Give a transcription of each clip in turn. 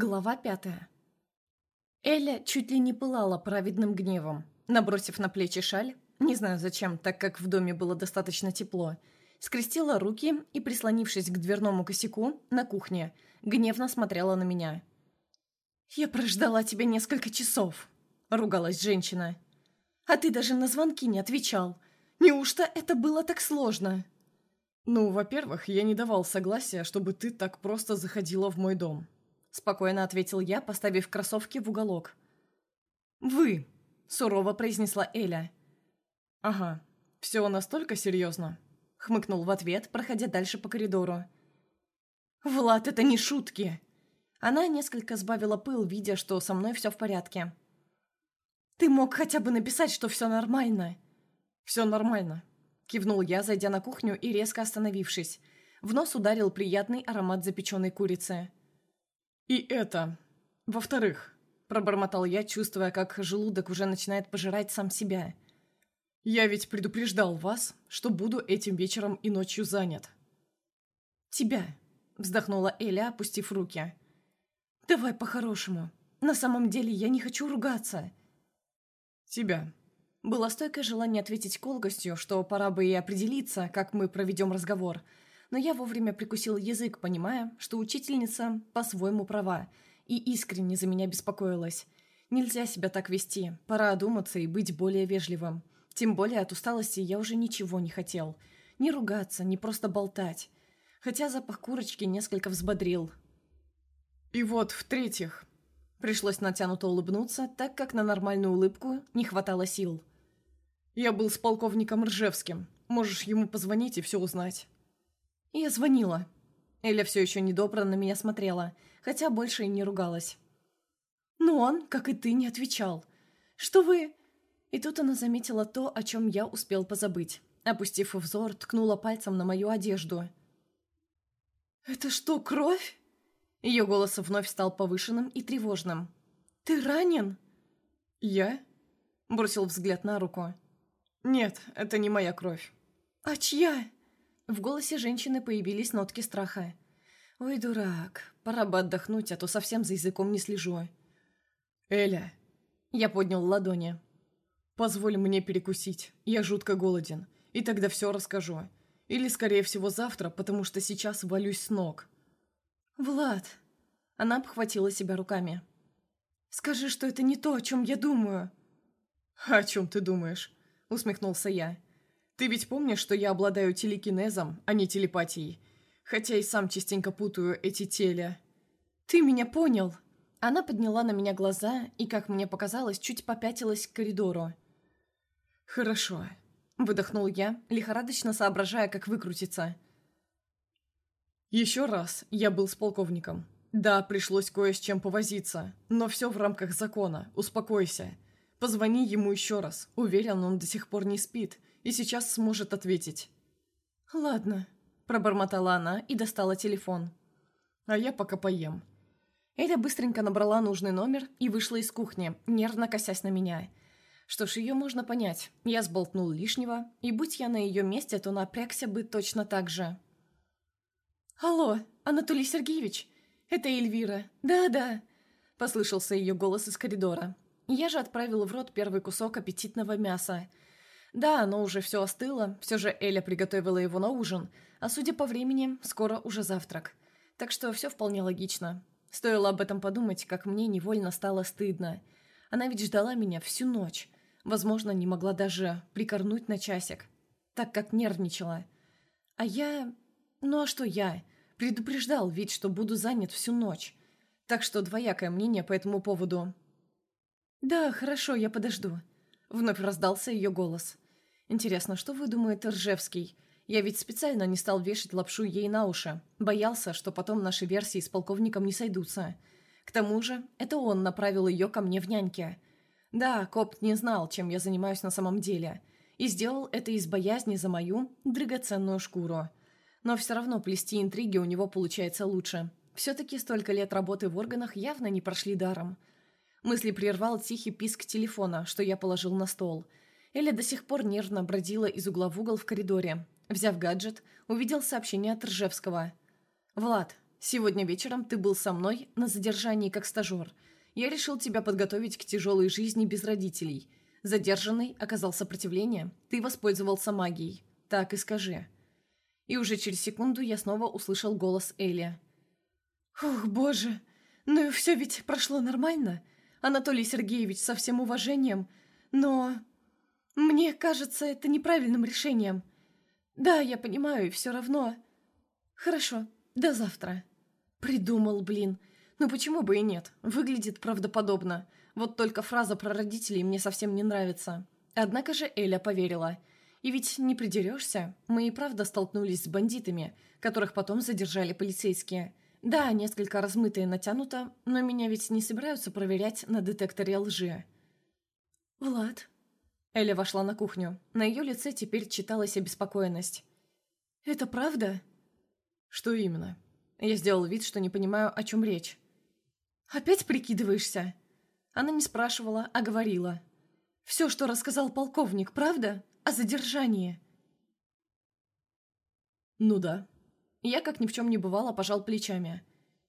Глава пятая. Эля чуть ли не пылала праведным гневом. Набросив на плечи шаль, не знаю зачем, так как в доме было достаточно тепло, скрестила руки и, прислонившись к дверному косяку на кухне, гневно смотрела на меня. «Я прождала тебя несколько часов», — ругалась женщина. «А ты даже на звонки не отвечал. Неужто это было так сложно?» «Ну, во-первых, я не давал согласия, чтобы ты так просто заходила в мой дом», — спокойно ответил я, поставив кроссовки в уголок. «Вы», — сурово произнесла Эля. «Ага, все настолько серьезно», — хмыкнул в ответ, проходя дальше по коридору. «Влад, это не шутки!» Она несколько сбавила пыл, видя, что со мной все в порядке. «Ты мог хотя бы написать, что все нормально?» «Все нормально», Кивнул я, зайдя на кухню и резко остановившись. В нос ударил приятный аромат запеченной курицы. «И это... Во-вторых...» Пробормотал я, чувствуя, как желудок уже начинает пожирать сам себя. «Я ведь предупреждал вас, что буду этим вечером и ночью занят». «Тебя», — вздохнула Эля, опустив руки. «Давай по-хорошему. На самом деле я не хочу ругаться». «Тебя», было стойкое желание ответить колкостью, что пора бы и определиться, как мы проведем разговор. Но я вовремя прикусил язык, понимая, что учительница по-своему права и искренне за меня беспокоилась. Нельзя себя так вести, пора одуматься и быть более вежливым. Тем более от усталости я уже ничего не хотел. Не ругаться, не просто болтать. Хотя запах курочки несколько взбодрил. «И вот, в-третьих...» Пришлось натянуто улыбнуться, так как на нормальную улыбку не хватало сил. Я был с полковником Ржевским. Можешь ему позвонить и все узнать». Я звонила. Эля все еще недобро на меня смотрела, хотя больше и не ругалась. Но он, как и ты, не отвечал. Что вы...» И тут она заметила то, о чем я успел позабыть. Опустив взор, ткнула пальцем на мою одежду. «Это что, кровь?» Ее голос вновь стал повышенным и тревожным. «Ты ранен?» «Я?» Бросил взгляд на руку. «Нет, это не моя кровь». «А чья?» В голосе женщины появились нотки страха. «Ой, дурак, пора бы отдохнуть, а то совсем за языком не слежу». «Эля». Я поднял ладони. «Позволь мне перекусить, я жутко голоден, и тогда все расскажу. Или, скорее всего, завтра, потому что сейчас валюсь с ног». «Влад!» Она обхватила себя руками. «Скажи, что это не то, о чем я думаю». «О чем ты думаешь?» — усмехнулся я. «Ты ведь помнишь, что я обладаю телекинезом, а не телепатией? Хотя и сам частенько путаю эти теля». «Ты меня понял!» Она подняла на меня глаза и, как мне показалось, чуть попятилась к коридору. «Хорошо», — выдохнул я, лихорадочно соображая, как выкрутиться. «Еще раз я был с полковником. Да, пришлось кое с чем повозиться, но все в рамках закона. Успокойся. Позвони ему еще раз. Уверен, он до сих пор не спит и сейчас сможет ответить». «Ладно», – пробормотала она и достала телефон. «А я пока поем». Эля быстренько набрала нужный номер и вышла из кухни, нервно косясь на меня. Что ж, ее можно понять. Я сболтнул лишнего, и будь я на ее месте, то напрягся бы точно так же. «Алло, Анатолий Сергеевич, это Эльвира. Да-да», – послышался ее голос из коридора. Я же отправила в рот первый кусок аппетитного мяса. Да, оно уже все остыло, все же Эля приготовила его на ужин, а судя по времени, скоро уже завтрак. Так что все вполне логично. Стоило об этом подумать, как мне невольно стало стыдно. Она ведь ждала меня всю ночь. Возможно, не могла даже прикорнуть на часик, так как нервничала. А я... Ну а что я? Предупреждал ведь, что буду занят всю ночь. Так что двоякое мнение по этому поводу. «Да, хорошо, я подожду», — вновь раздался ее голос. «Интересно, что выдумает Ржевский? Я ведь специально не стал вешать лапшу ей на уши. Боялся, что потом наши версии с полковником не сойдутся. К тому же, это он направил ее ко мне в няньке. Да, коп не знал, чем я занимаюсь на самом деле, и сделал это из боязни за мою драгоценную шкуру. Но все равно плести интриги у него получается лучше. Все-таки столько лет работы в органах явно не прошли даром». Мысли прервал тихий писк телефона, что я положил на стол. Эля до сих пор нервно бродила из угла в угол в коридоре. Взяв гаджет, увидел сообщение от Ржевского. «Влад, Сегодня вечером ты был со мной на задержании как стажер. Я решил тебя подготовить к тяжелой жизни без родителей. Задержанный оказал сопротивление, ты воспользовался магией. Так и скажи». И уже через секунду я снова услышал голос Эли. «Ух, боже, ну и все ведь прошло нормально. Анатолий Сергеевич со всем уважением, но... Мне кажется это неправильным решением. Да, я понимаю, и все равно... Хорошо, до завтра». «Придумал, блин. Ну почему бы и нет? Выглядит правдоподобно. Вот только фраза про родителей мне совсем не нравится». Однако же Эля поверила. И ведь не придерешься. Мы и правда столкнулись с бандитами, которых потом задержали полицейские. Да, несколько размыто и натянуто, но меня ведь не собираются проверять на детекторе лжи. «Влад?» Эля вошла на кухню. На ее лице теперь читалась обеспокоенность. «Это правда?» «Что именно?» Я сделал вид, что не понимаю, о чем речь. «Опять прикидываешься?» Она не спрашивала, а говорила. «Все, что рассказал полковник, правда? О задержании?» «Ну да». Я, как ни в чем не бывало, пожал плечами.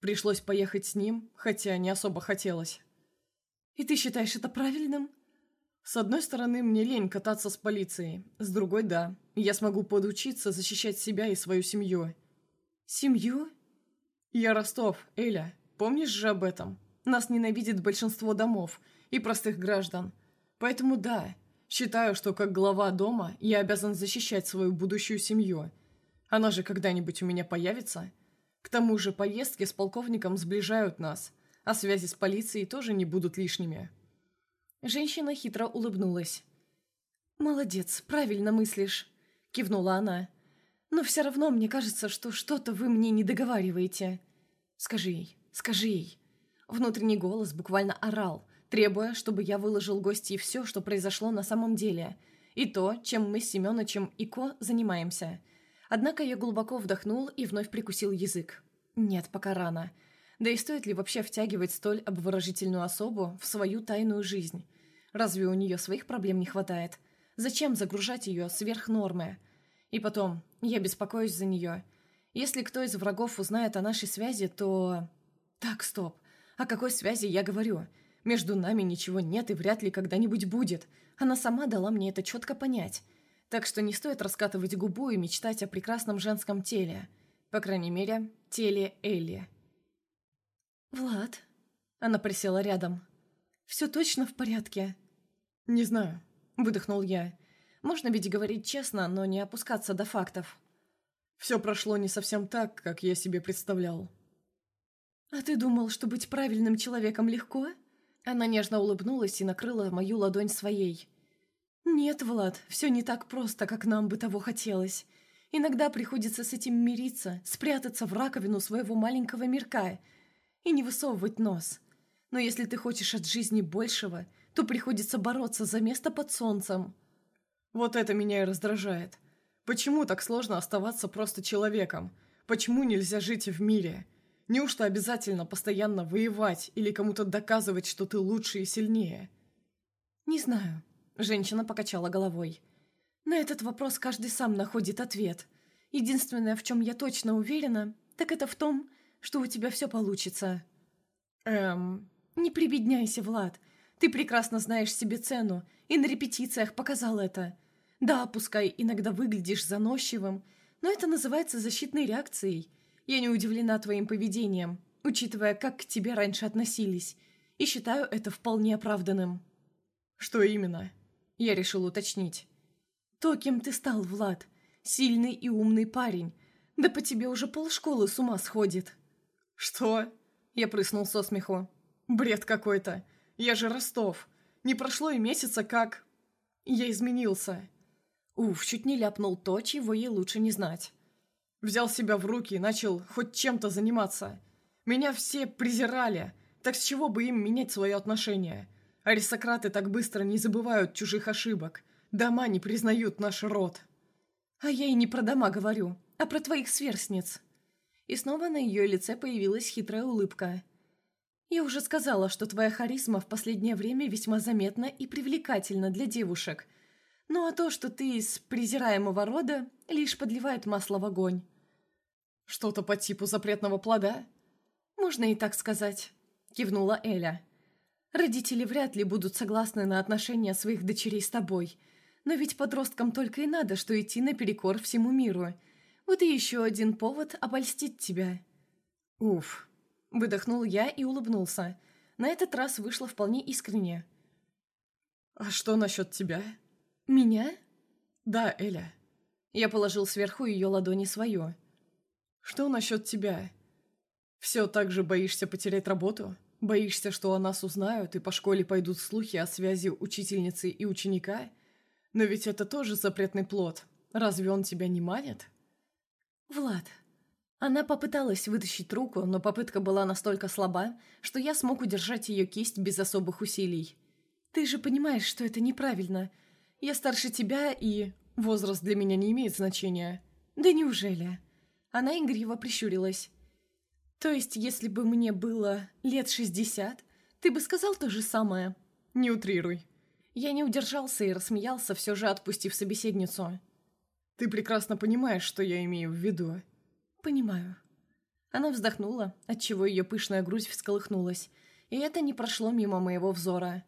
Пришлось поехать с ним, хотя не особо хотелось. «И ты считаешь это правильным?» С одной стороны, мне лень кататься с полицией. С другой, да. Я смогу подучиться защищать себя и свою семью. Семью? Я Ростов, Эля. Помнишь же об этом? Нас ненавидит большинство домов и простых граждан. Поэтому да, считаю, что как глава дома я обязан защищать свою будущую семью. Она же когда-нибудь у меня появится. К тому же поездки с полковником сближают нас, а связи с полицией тоже не будут лишними. Женщина хитро улыбнулась. «Молодец, правильно мыслишь», — кивнула она. «Но все равно мне кажется, что что-то вы мне не договариваете. Скажи ей, скажи ей». Внутренний голос буквально орал, требуя, чтобы я выложил гостей все, что произошло на самом деле, и то, чем мы с Семеновичем и Ко занимаемся. Однако я глубоко вдохнул и вновь прикусил язык. Нет, пока рано. Да и стоит ли вообще втягивать столь обворожительную особу в свою тайную жизнь? Разве у нее своих проблем не хватает? Зачем загружать ее сверх нормы? И потом, я беспокоюсь за нее. Если кто из врагов узнает о нашей связи, то... Так, стоп. О какой связи я говорю? Между нами ничего нет и вряд ли когда-нибудь будет. Она сама дала мне это четко понять. Так что не стоит раскатывать губу и мечтать о прекрасном женском теле. По крайней мере, теле Элли. «Влад?» Она присела рядом. «Все точно в порядке?» «Не знаю», — выдохнул я. «Можно ведь говорить честно, но не опускаться до фактов». «Все прошло не совсем так, как я себе представлял». «А ты думал, что быть правильным человеком легко?» Она нежно улыбнулась и накрыла мою ладонь своей. «Нет, Влад, все не так просто, как нам бы того хотелось. Иногда приходится с этим мириться, спрятаться в раковину своего маленького мирка и не высовывать нос. Но если ты хочешь от жизни большего, то приходится бороться за место под солнцем. Вот это меня и раздражает. Почему так сложно оставаться просто человеком? Почему нельзя жить в мире? Неужто обязательно постоянно воевать или кому-то доказывать, что ты лучше и сильнее? Не знаю. Женщина покачала головой. На этот вопрос каждый сам находит ответ. Единственное, в чем я точно уверена, так это в том, что у тебя все получится». «Эм...» «Не прибедняйся, Влад. Ты прекрасно знаешь себе цену, и на репетициях показал это. Да, пускай иногда выглядишь заносчивым, но это называется защитной реакцией. Я не удивлена твоим поведением, учитывая, как к тебе раньше относились, и считаю это вполне оправданным». «Что именно?» Я решил уточнить. «То, кем ты стал, Влад. Сильный и умный парень. Да по тебе уже полшколы с ума сходит». «Что?» Я прыснул со смеху. «Бред какой-то. Я же Ростов. Не прошло и месяца, как...» Я изменился. Уф, чуть не ляпнул то, чего ей лучше не знать. Взял себя в руки и начал хоть чем-то заниматься. Меня все презирали. Так с чего бы им менять свое отношение? Аристократы так быстро не забывают чужих ошибок. Дома не признают наш род. А я и не про дома говорю, а про твоих сверстниц. И снова на ее лице появилась хитрая улыбка. «Я уже сказала, что твоя харизма в последнее время весьма заметна и привлекательна для девушек. Ну а то, что ты из презираемого рода, лишь подливает масло в огонь». «Что-то по типу запретного плода?» «Можно и так сказать», — кивнула Эля. «Родители вряд ли будут согласны на отношения своих дочерей с тобой, но ведь подросткам только и надо, что идти наперекор всему миру. Вот и еще один повод обольстить тебя». «Уф», — выдохнул я и улыбнулся. На этот раз вышло вполне искренне. «А что насчет тебя?» «Меня?» «Да, Эля». Я положил сверху ее ладони свою. «Что насчет тебя? Все так же боишься потерять работу? Боишься, что о нас узнают, и по школе пойдут слухи о связи учительницы и ученика? Но ведь это тоже запретный плод. Разве он тебя не манит?» «Влад». Она попыталась вытащить руку, но попытка была настолько слаба, что я смог удержать ее кисть без особых усилий. «Ты же понимаешь, что это неправильно. Я старше тебя и...» Возраст для меня не имеет значения. Да неужели? Она игриво прищурилась. То есть, если бы мне было лет шестьдесят, ты бы сказал то же самое? Не утрируй. Я не удержался и рассмеялся, все же отпустив собеседницу. Ты прекрасно понимаешь, что я имею в виду. Понимаю. Она вздохнула, отчего ее пышная грудь всколыхнулась, и это не прошло мимо моего взора.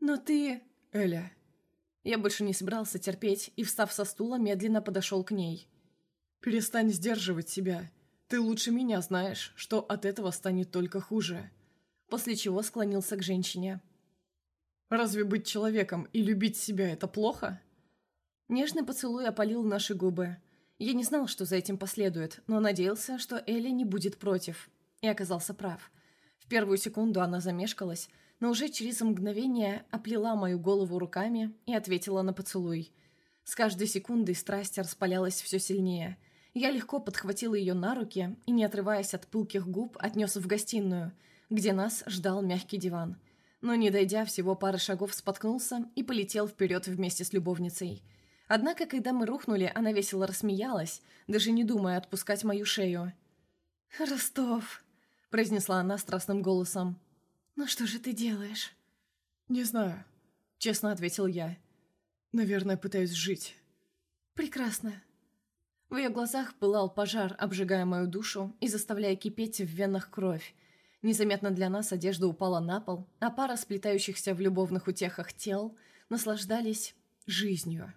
«Но ты...» «Эля, я больше не собирался терпеть и, встав со стула, медленно подошел к ней. «Перестань сдерживать себя. Ты лучше меня знаешь, что от этого станет только хуже». После чего склонился к женщине. «Разве быть человеком и любить себя – это плохо?» Нежный поцелуй опалил наши губы. Я не знал, что за этим последует, но надеялся, что Элли не будет против. И оказался прав. В первую секунду она замешкалась, но уже через мгновение оплела мою голову руками и ответила на поцелуй. С каждой секундой страсть распалялась все сильнее. Я легко подхватил ее на руки и, не отрываясь от пылких губ, отнес в гостиную, где нас ждал мягкий диван. Но, не дойдя всего пары шагов, споткнулся и полетел вперед вместе с любовницей. Однако, когда мы рухнули, она весело рассмеялась, даже не думая отпускать мою шею. «Ростов», — произнесла она страстным голосом. «Ну что же ты делаешь?» «Не знаю», — честно ответил я. «Наверное, пытаюсь жить». «Прекрасно». В ее глазах пылал пожар, обжигая мою душу и заставляя кипеть в венах кровь. Незаметно для нас одежда упала на пол, а пара сплетающихся в любовных утехах тел наслаждались жизнью.